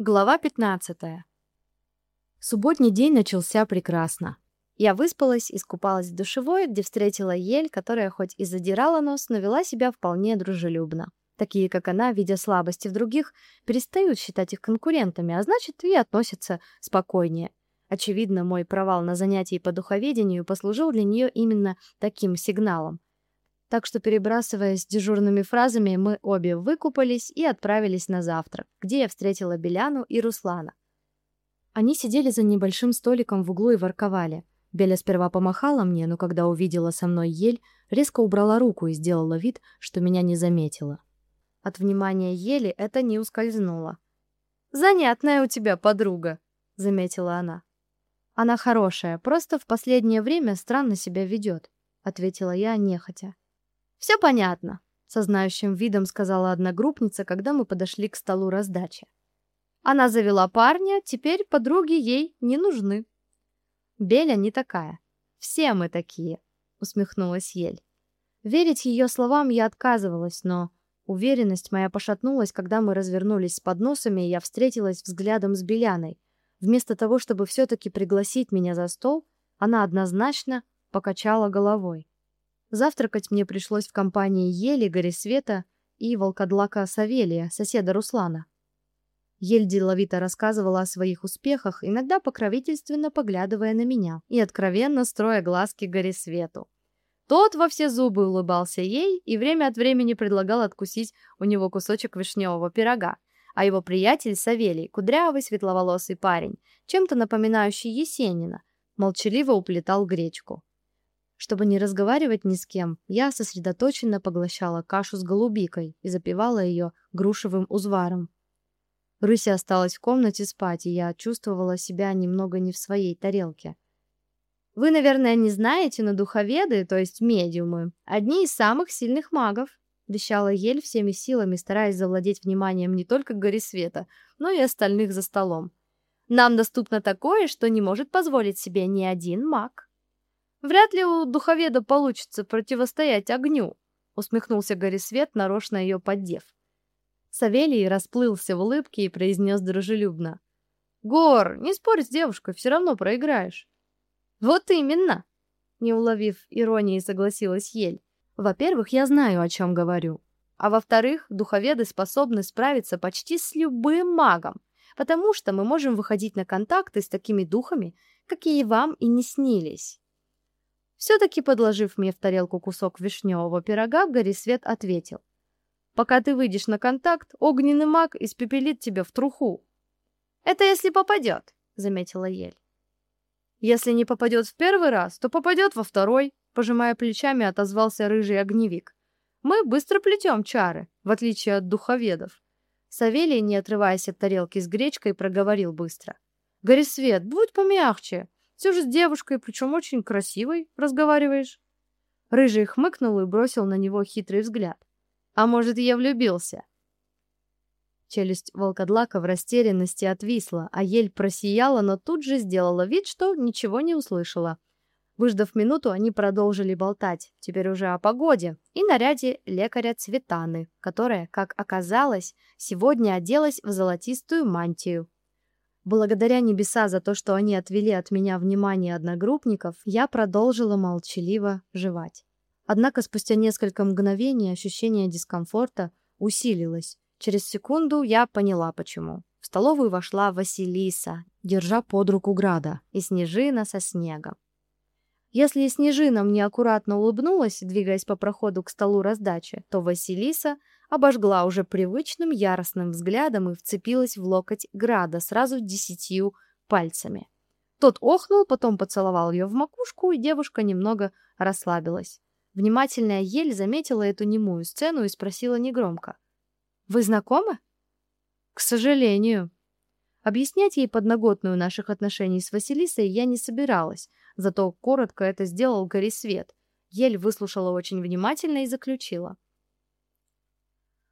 Глава 15. Субботний день начался прекрасно. Я выспалась, искупалась в душевой, где встретила Ель, которая хоть и задирала нос, но вела себя вполне дружелюбно. Такие, как она, видя слабости в других, перестают считать их конкурентами, а значит, и относятся спокойнее. Очевидно, мой провал на занятии по духоведению послужил для нее именно таким сигналом. Так что, перебрасываясь дежурными фразами, мы обе выкупались и отправились на завтрак, где я встретила Беляну и Руслана. Они сидели за небольшим столиком в углу и ворковали. Беля сперва помахала мне, но когда увидела со мной Ель, резко убрала руку и сделала вид, что меня не заметила. От внимания Ели это не ускользнуло. «Занятная у тебя подруга», — заметила она. «Она хорошая, просто в последнее время странно себя ведет», — ответила я нехотя. Все понятно, со знающим видом сказала одногруппница, когда мы подошли к столу раздачи. Она завела парня, теперь подруги ей не нужны. Беля не такая. Все мы такие, усмехнулась Ель. Верить ее словам я отказывалась, но уверенность моя пошатнулась, когда мы развернулись с подносами, и я встретилась взглядом с Беляной. Вместо того, чтобы все таки пригласить меня за стол, она однозначно покачала головой. Завтракать мне пришлось в компании Ели, Горисвета и волкодлака Савелия, соседа Руслана. Ель деловито рассказывала о своих успехах, иногда покровительственно поглядывая на меня и откровенно строя глазки Горисвету. Тот во все зубы улыбался ей и время от времени предлагал откусить у него кусочек вишневого пирога, а его приятель Савелий, кудрявый светловолосый парень, чем-то напоминающий Есенина, молчаливо уплетал гречку. Чтобы не разговаривать ни с кем, я сосредоточенно поглощала кашу с голубикой и запивала ее грушевым узваром. Рыся осталась в комнате спать, и я чувствовала себя немного не в своей тарелке. Вы, наверное, не знаете, но духоведы, то есть медиумы, одни из самых сильных магов, вещала Ель всеми силами, стараясь завладеть вниманием не только Горисвета, но и остальных за столом. Нам доступно такое, что не может позволить себе ни один маг. Вряд ли у духоведа получится противостоять огню, усмехнулся Горисвет, нарочно ее поддев. Савелий расплылся в улыбке и произнес дружелюбно: "Гор, не спорь с девушкой, все равно проиграешь". Вот именно, не уловив иронии, согласилась Ель. Во-первых, я знаю, о чем говорю. А во-вторых, духоведы способны справиться почти с любым магом, потому что мы можем выходить на контакты с такими духами, какие вам и не снились. Все-таки подложив мне в тарелку кусок вишневого пирога, Горисвет ответил. «Пока ты выйдешь на контакт, огненный маг испепелит тебя в труху». «Это если попадет», — заметила Ель. «Если не попадет в первый раз, то попадет во второй», — пожимая плечами, отозвался рыжий огневик. «Мы быстро плетем чары, в отличие от духоведов». Савелий, не отрываясь от тарелки с гречкой, проговорил быстро. «Горисвет, будь помягче. Все же с девушкой, причем очень красивой, разговариваешь. Рыжий хмыкнул и бросил на него хитрый взгляд. А может, я влюбился? Челюсть волкодлака в растерянности отвисла, а ель просияла, но тут же сделала вид, что ничего не услышала. Выждав минуту, они продолжили болтать, теперь уже о погоде и наряде лекаря Цветаны, которая, как оказалось, сегодня оделась в золотистую мантию. Благодаря небеса за то, что они отвели от меня внимание одногруппников, я продолжила молчаливо жевать. Однако спустя несколько мгновений ощущение дискомфорта усилилось. Через секунду я поняла почему. В столовую вошла Василиса, держа под руку Града, и Снежина со снегом. Если Снежина мне аккуратно улыбнулась, двигаясь по проходу к столу раздачи, то Василиса обожгла уже привычным яростным взглядом и вцепилась в локоть Града сразу десятью пальцами. Тот охнул, потом поцеловал ее в макушку, и девушка немного расслабилась. Внимательная Ель заметила эту немую сцену и спросила негромко: "Вы знакомы?" "К сожалению". Объяснять ей подноготную наших отношений с Василисой я не собиралась, зато коротко это сделал Горисвет. Ель выслушала очень внимательно и заключила: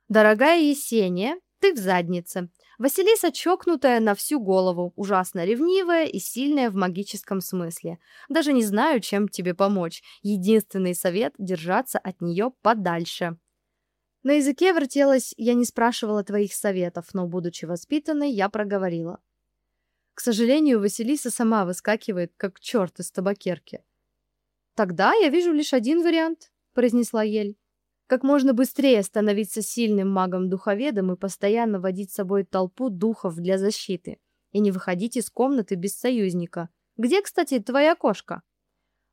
Дорогая Есения, ты в заднице. Василиса чокнутая на всю голову, ужасно ревнивая и сильная в магическом смысле. Даже не знаю, чем тебе помочь. Единственный совет — держаться от нее подальше. На языке вертелась, я не спрашивала твоих советов, но, будучи воспитанной, я проговорила. К сожалению, Василиса сама выскакивает, как черт из табакерки. «Тогда я вижу лишь один вариант», — произнесла Ель. «Как можно быстрее становиться сильным магом-духоведом и постоянно водить с собой толпу духов для защиты, и не выходить из комнаты без союзника. Где, кстати, твоя кошка?»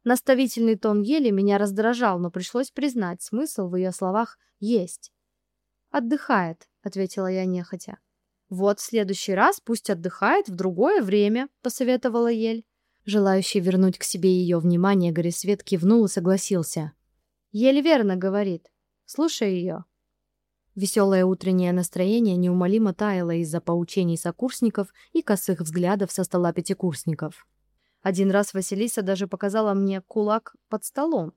Наставительный тон Ели меня раздражал, но пришлось признать, смысл в ее словах есть. «Отдыхает», — ответила я нехотя. «Вот в следующий раз пусть отдыхает в другое время», — посоветовала Ель. Желающий вернуть к себе ее внимание, Горисвет кивнул и согласился. Еле верно говорит. Слушай ее. Веселое утреннее настроение неумолимо таяло из-за поучений сокурсников и косых взглядов со стола пятикурсников. Один раз Василиса даже показала мне кулак под столом.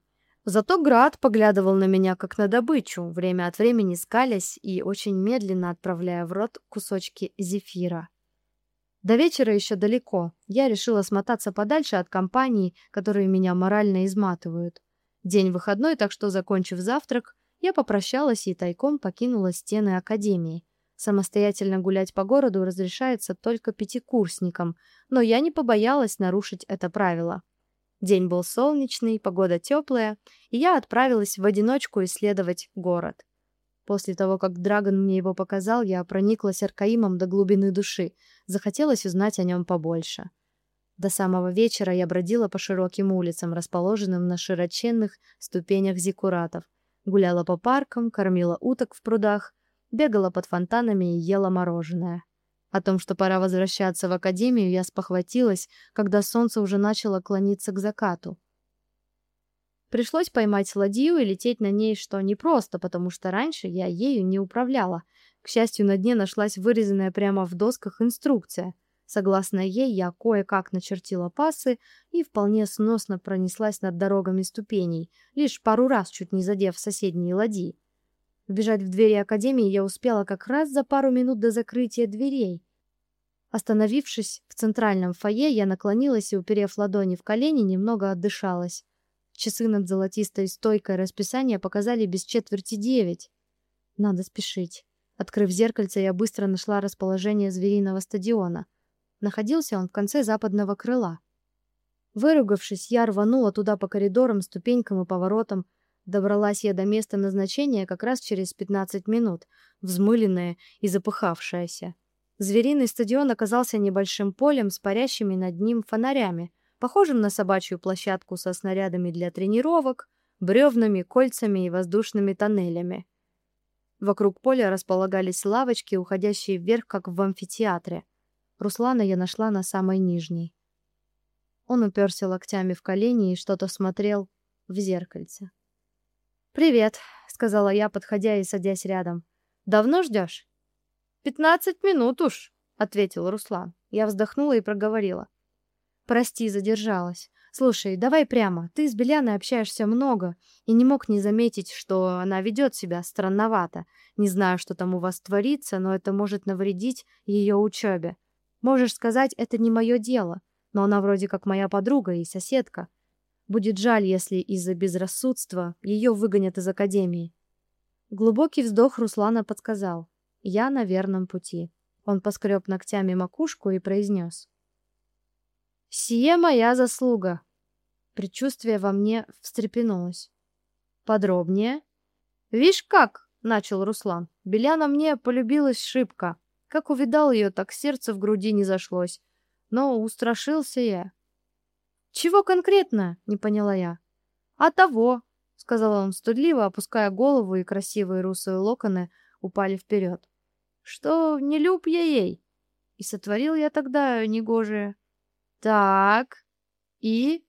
Зато Град поглядывал на меня как на добычу, время от времени скалясь и очень медленно отправляя в рот кусочки зефира. До вечера еще далеко. Я решила смотаться подальше от компаний, которые меня морально изматывают. День выходной, так что, закончив завтрак, я попрощалась и тайком покинула стены академии. Самостоятельно гулять по городу разрешается только пятикурсникам, но я не побоялась нарушить это правило. День был солнечный, погода теплая, и я отправилась в одиночку исследовать город. После того, как Драгон мне его показал, я прониклась Аркаимом до глубины души. Захотелось узнать о нем побольше. До самого вечера я бродила по широким улицам, расположенным на широченных ступенях зиккуратов. Гуляла по паркам, кормила уток в прудах, бегала под фонтанами и ела мороженое. О том, что пора возвращаться в академию, я спохватилась, когда солнце уже начало клониться к закату. Пришлось поймать ладью и лететь на ней, что непросто, потому что раньше я ею не управляла. К счастью, на дне нашлась вырезанная прямо в досках инструкция. Согласно ей, я кое-как начертила пасы и вполне сносно пронеслась над дорогами ступеней, лишь пару раз чуть не задев соседние ладьи. Вбежать в двери академии я успела как раз за пару минут до закрытия дверей. Остановившись в центральном фойе, я наклонилась и, уперев ладони в колени, немного отдышалась. Часы над золотистой стойкой расписания показали без четверти девять. Надо спешить. Открыв зеркальце, я быстро нашла расположение звериного стадиона. Находился он в конце западного крыла. Выругавшись, я рванула туда по коридорам, ступенькам и поворотам. Добралась я до места назначения как раз через 15 минут, взмыленная и запыхавшаяся. Звериный стадион оказался небольшим полем с парящими над ним фонарями — похожим на собачью площадку со снарядами для тренировок, бревнами, кольцами и воздушными тоннелями. Вокруг поля располагались лавочки, уходящие вверх, как в амфитеатре. Руслана я нашла на самой нижней. Он уперся локтями в колени и что-то смотрел в зеркальце. «Привет», — сказала я, подходя и садясь рядом. «Давно ждешь?» «Пятнадцать минут уж», — ответил Руслан. Я вздохнула и проговорила. Прости, задержалась. Слушай, давай прямо. Ты с Беляной общаешься много и не мог не заметить, что она ведет себя странновато. Не знаю, что там у вас творится, но это может навредить ее учебе. Можешь сказать, это не мое дело, но она вроде как моя подруга и соседка. Будет жаль, если из-за безрассудства ее выгонят из академии. Глубокий вздох Руслана подсказал. Я на верном пути. Он поскреб ногтями макушку и произнес. Сие моя заслуга. Предчувствие во мне встрепенулось. Подробнее. Вишь как, начал Руслан. Беляна мне полюбилась шибко. Как увидал ее, так сердце в груди не зашлось. Но устрашился я. Чего конкретно? не поняла я. А того, сказал он стыдливо, опуская голову, и красивые русые локоны упали вперед. Что не люб я ей. И сотворил я тогда негожее. Так. И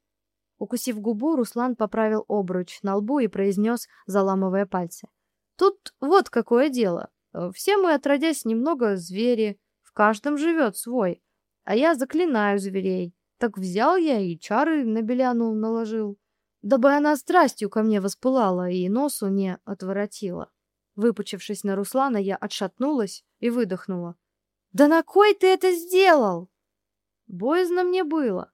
укусив губу, Руслан поправил обруч на лбу и произнес, заламывая пальцы: "Тут вот какое дело. Все мы отродясь немного звери, в каждом живет свой, а я заклинаю зверей. Так взял я и чары на Беляну наложил, дабы она страстью ко мне воспылала и носу не отворотила. Выпучившись на Руслана, я отшатнулась и выдохнула: "Да на кой ты это сделал?" Боязно мне было.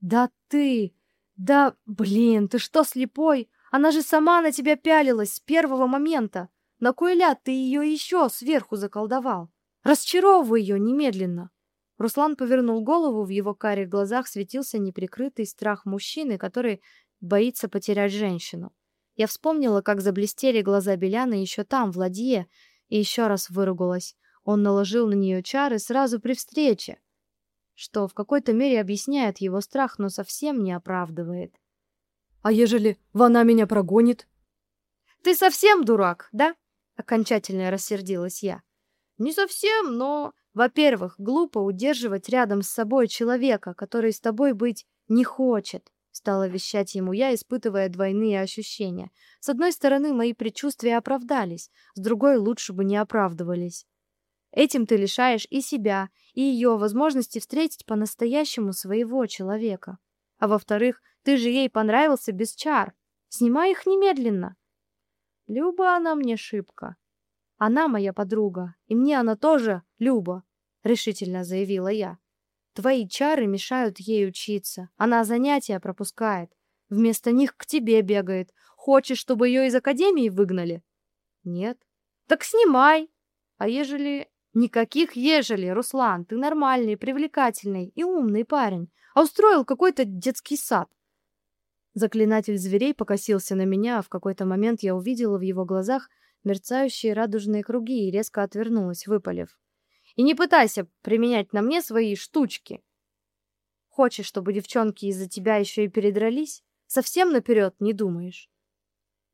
Да ты... Да, блин, ты что, слепой? Она же сама на тебя пялилась с первого момента. На кой ляд ты ее еще сверху заколдовал? Расчаровывай ее немедленно!» Руслан повернул голову, в его карих глазах светился неприкрытый страх мужчины, который боится потерять женщину. Я вспомнила, как заблестели глаза Беляны еще там, в ладье, и еще раз выругалась. Он наложил на нее чары сразу при встрече, что в какой-то мере объясняет его страх, но совсем не оправдывает. «А ежели она меня прогонит?» «Ты совсем дурак, да?» — окончательно рассердилась я. «Не совсем, но во-первых, глупо удерживать рядом с собой человека, который с тобой быть не хочет, стала вещать ему я, испытывая двойные ощущения. С одной стороны, мои предчувствия оправдались, с другой лучше бы не оправдывались. Этим ты лишаешь и себя, и ее возможности встретить по-настоящему своего человека. А во-вторых, ты же ей понравился без чар. Снимай их немедленно. Люба она мне шибко. Она моя подруга, и мне она тоже Люба решительно заявила я. Твои чары мешают ей учиться. Она занятия пропускает. Вместо них к тебе бегает. Хочешь, чтобы ее из академии выгнали? Нет. Так снимай. А ежели... Никаких ежели, Руслан. Ты нормальный, привлекательный и умный парень. А устроил какой-то детский сад. Заклинатель зверей покосился на меня, а в какой-то момент я увидела в его глазах мерцающие радужные круги и резко отвернулась, выпалив. И не пытайся применять на мне свои штучки. Хочешь, чтобы девчонки из-за тебя еще и передрались? Совсем наперед не думаешь.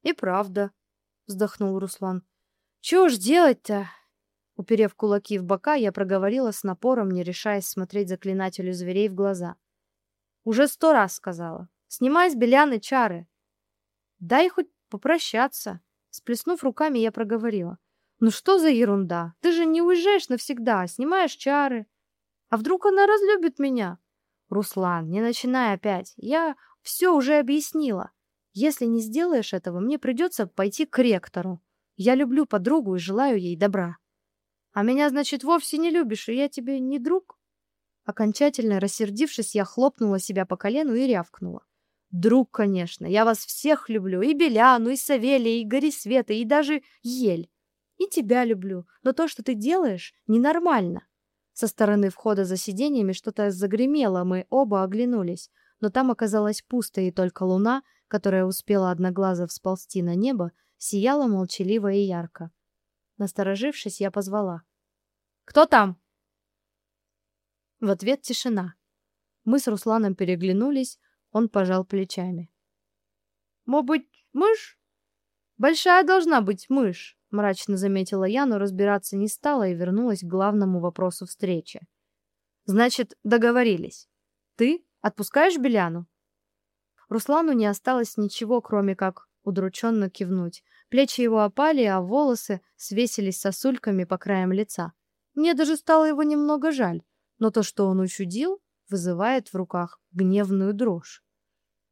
И правда, вздохнул Руслан. Чего ж делать-то? Уперев кулаки в бока, я проговорила с напором, не решаясь смотреть заклинателю зверей в глаза. Уже сто раз сказала. Снимай с Беляны чары. Дай хоть попрощаться. Сплеснув руками, я проговорила. Ну что за ерунда? Ты же не уезжаешь навсегда, снимаешь чары. А вдруг она разлюбит меня? Руслан, не начинай опять. Я все уже объяснила. Если не сделаешь этого, мне придется пойти к ректору. Я люблю подругу и желаю ей добра. А меня, значит, вовсе не любишь, и я тебе не друг? Окончательно рассердившись, я хлопнула себя по колену и рявкнула. Друг, конечно, я вас всех люблю, и Беляну, и Савелия, и Горисвета, и даже Ель. И тебя люблю, но то, что ты делаешь, ненормально. Со стороны входа за сиденьями что-то загремело, мы оба оглянулись, но там оказалось пусто, и только луна, которая успела одноглазо всползти на небо, сияла молчаливо и ярко. Насторожившись, я позвала. «Кто там?» В ответ тишина. Мы с Русланом переглянулись, он пожал плечами. «Может мышь? Большая должна быть мышь мрачно заметила я, но разбираться не стала и вернулась к главному вопросу встречи. Значит, договорились. Ты отпускаешь Беляну? Руслану не осталось ничего, кроме как удрученно кивнуть. Плечи его опали, а волосы свесились сосульками по краям лица. Мне даже стало его немного жаль, но то, что он учудил, вызывает в руках гневную дрожь.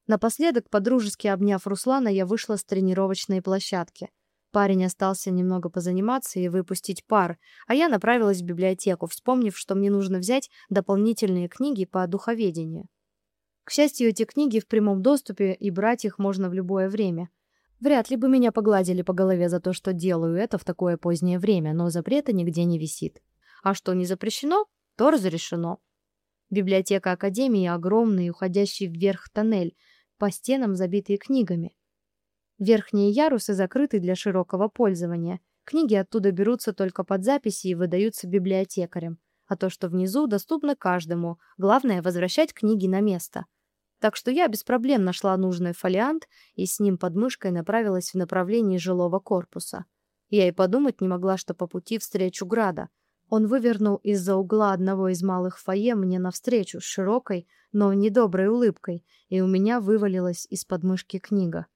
Напоследок, подружески обняв Руслана, я вышла с тренировочной площадки. Парень остался немного позаниматься и выпустить пар, а я направилась в библиотеку, вспомнив, что мне нужно взять дополнительные книги по духоведению. К счастью, эти книги в прямом доступе, и брать их можно в любое время. Вряд ли бы меня погладили по голове за то, что делаю это в такое позднее время, но запрета нигде не висит. А что не запрещено, то разрешено. Библиотека Академии огромный, уходящий вверх тоннель, по стенам забитый книгами. Верхние ярусы закрыты для широкого пользования. Книги оттуда берутся только под записи и выдаются библиотекарям. А то, что внизу, доступно каждому. Главное — возвращать книги на место. Так что я без проблем нашла нужный фолиант и с ним под мышкой направилась в направлении жилого корпуса. Я и подумать не могла, что по пути встречу Града. Он вывернул из-за угла одного из малых фойе мне навстречу с широкой, но недоброй улыбкой, и у меня вывалилась из подмышки книга.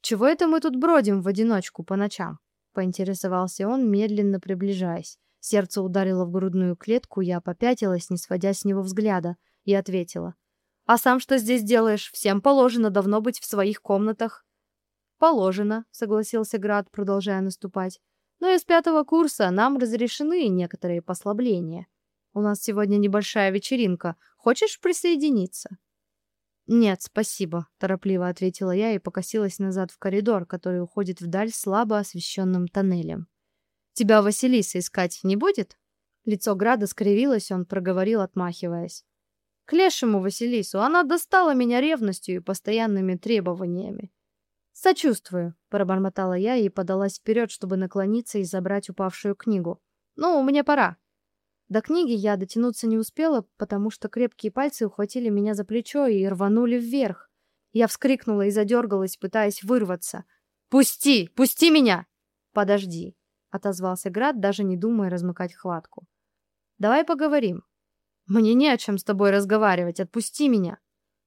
«Чего это мы тут бродим в одиночку по ночам?» — поинтересовался он, медленно приближаясь. Сердце ударило в грудную клетку, я попятилась, не сводя с него взгляда, и ответила. «А сам что здесь делаешь? Всем положено давно быть в своих комнатах». «Положено», — согласился Град, продолжая наступать. «Но из пятого курса нам разрешены некоторые послабления. У нас сегодня небольшая вечеринка. Хочешь присоединиться?» «Нет, спасибо», — торопливо ответила я и покосилась назад в коридор, который уходит вдаль слабо освещенным тоннелем. «Тебя Василиса искать не будет?» Лицо Града скривилось, он проговорил, отмахиваясь. «К лешему Василису, она достала меня ревностью и постоянными требованиями». «Сочувствую», — пробормотала я и подалась вперед, чтобы наклониться и забрать упавшую книгу. «Ну, мне пора». До книги я дотянуться не успела, потому что крепкие пальцы ухватили меня за плечо и рванули вверх. Я вскрикнула и задергалась, пытаясь вырваться. «Пусти! Пусти меня!» «Подожди!» — отозвался Град, даже не думая размыкать хватку. «Давай поговорим». «Мне не о чем с тобой разговаривать, отпусти меня!»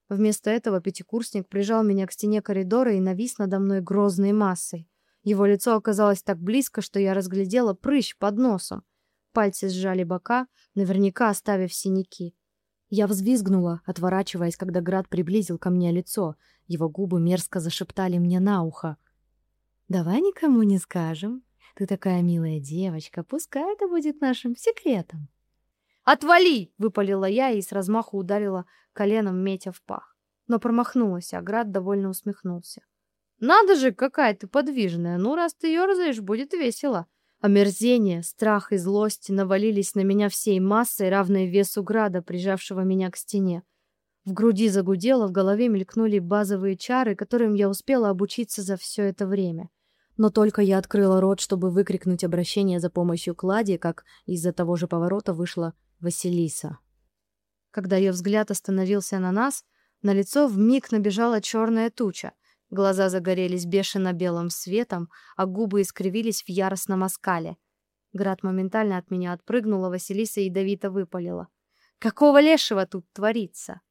Вместо этого пятикурсник прижал меня к стене коридора и навис надо мной грозной массой. Его лицо оказалось так близко, что я разглядела прыщ под носом. Пальцы сжали бока, наверняка оставив синяки. Я взвизгнула, отворачиваясь, когда Град приблизил ко мне лицо. Его губы мерзко зашептали мне на ухо. «Давай никому не скажем. Ты такая милая девочка, пускай это будет нашим секретом». «Отвали!» — выпалила я и с размаху ударила коленом Метя в пах. Но промахнулась, а Град довольно усмехнулся. «Надо же, какая ты подвижная! Ну, раз ты ерзаешь, будет весело!» Омерзение, страх и злость навалились на меня всей массой, равной весу града, прижавшего меня к стене. В груди загудело, в голове мелькнули базовые чары, которым я успела обучиться за все это время. Но только я открыла рот, чтобы выкрикнуть обращение за помощью Клади, как из-за того же поворота вышла Василиса. Когда ее взгляд остановился на нас, на лицо вмиг набежала черная туча — Глаза загорелись бешено белым светом, а губы искривились в яростном оскале. Град моментально от меня отпрыгнула, Василиса ядовито выпалила. «Какого лешего тут творится?»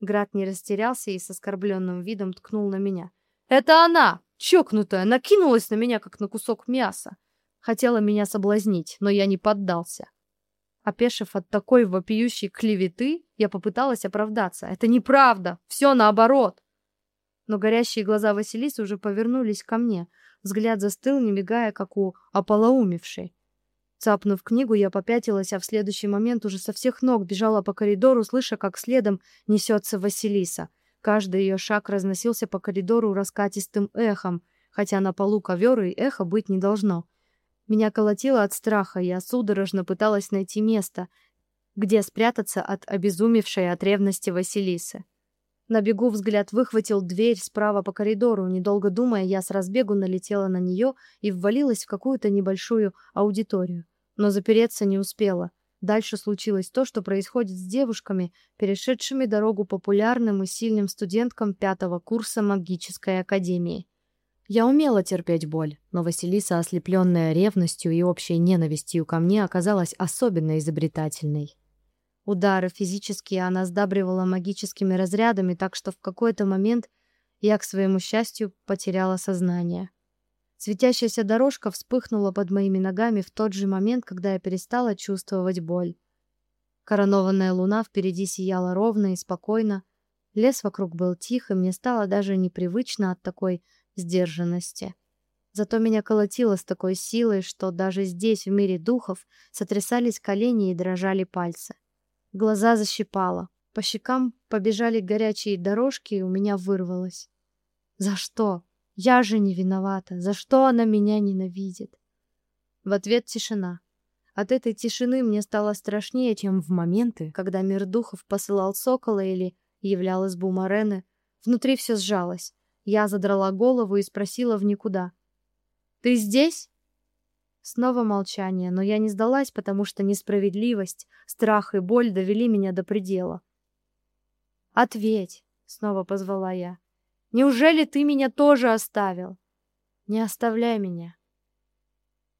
Град не растерялся и с оскорбленным видом ткнул на меня. «Это она! Чокнутая! Накинулась на меня, как на кусок мяса! Хотела меня соблазнить, но я не поддался!» Опешив от такой вопиющей клеветы, я попыталась оправдаться. «Это неправда! Все наоборот!» но горящие глаза Василисы уже повернулись ко мне. Взгляд застыл, не мигая, как у ополоумевшей. Цапнув книгу, я попятилась, а в следующий момент уже со всех ног бежала по коридору, слыша, как следом несется Василиса. Каждый ее шаг разносился по коридору раскатистым эхом, хотя на полу ковер и эхо быть не должно. Меня колотило от страха, я судорожно пыталась найти место, где спрятаться от обезумевшей от ревности Василисы. На бегу взгляд выхватил дверь справа по коридору. Недолго думая, я с разбегу налетела на нее и ввалилась в какую-то небольшую аудиторию. Но запереться не успела. Дальше случилось то, что происходит с девушками, перешедшими дорогу популярным и сильным студенткам пятого курса магической академии. Я умела терпеть боль, но Василиса, ослепленная ревностью и общей ненавистью ко мне, оказалась особенно изобретательной. Удары физические она сдабривала магическими разрядами, так что в какой-то момент я, к своему счастью, потеряла сознание. Светящаяся дорожка вспыхнула под моими ногами в тот же момент, когда я перестала чувствовать боль. Коронованная луна впереди сияла ровно и спокойно. Лес вокруг был тих, и мне стало даже непривычно от такой сдержанности. Зато меня колотило с такой силой, что даже здесь, в мире духов, сотрясались колени и дрожали пальцы. Глаза защипало. По щекам побежали горячие дорожки, и у меня вырвалось. За что? Я же не виновата. За что она меня ненавидит? В ответ тишина. От этой тишины мне стало страшнее, чем в моменты, когда мир духов посылал сокола или являл избу Морены. Внутри все сжалось. Я задрала голову и спросила в никуда. «Ты здесь?» Снова молчание, но я не сдалась, потому что несправедливость, страх и боль довели меня до предела. «Ответь!» — снова позвала я. «Неужели ты меня тоже оставил?» «Не оставляй меня!»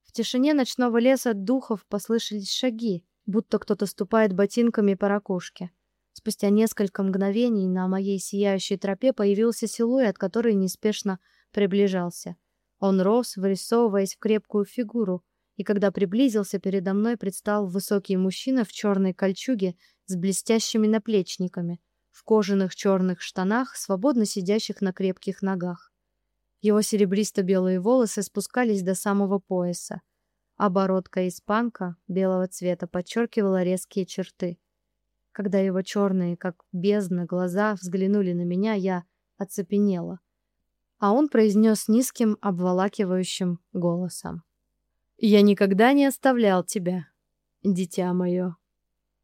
В тишине ночного леса духов послышались шаги, будто кто-то ступает ботинками по ракушке. Спустя несколько мгновений на моей сияющей тропе появился силуэт, который неспешно приближался — он рос, вырисовываясь в крепкую фигуру, и когда приблизился, передо мной предстал высокий мужчина в черной кольчуге с блестящими наплечниками, в кожаных черных штанах, свободно сидящих на крепких ногах. Его серебристо-белые волосы спускались до самого пояса, а бородка испанка белого цвета подчеркивала резкие черты. Когда его черные, как бездна, глаза взглянули на меня, я оцепенела. А он произнес низким, обволакивающим голосом. «Я никогда не оставлял тебя, дитя мое».